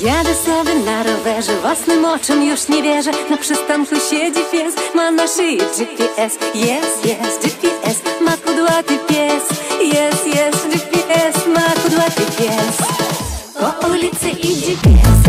Jadę sobie na rowerze, własnym oczom już nie wierzę. Na przystanku siedzi pies, ma na szyi GPS Jest, jest, GPS, ma kudłaty pies. Jest, jest, GPS, ma kudłaty pies. Po ulicy idzie pies,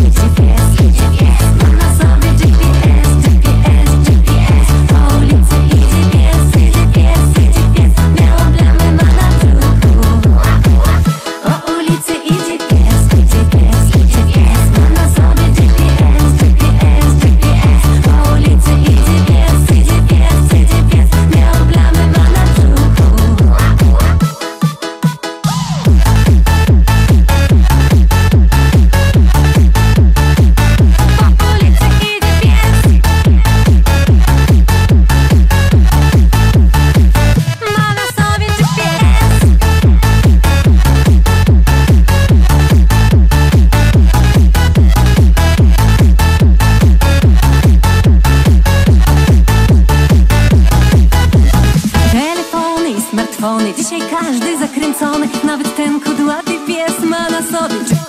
Dzisiaj każdy zakręcony Nawet ten kudłaty pies ma na sobie.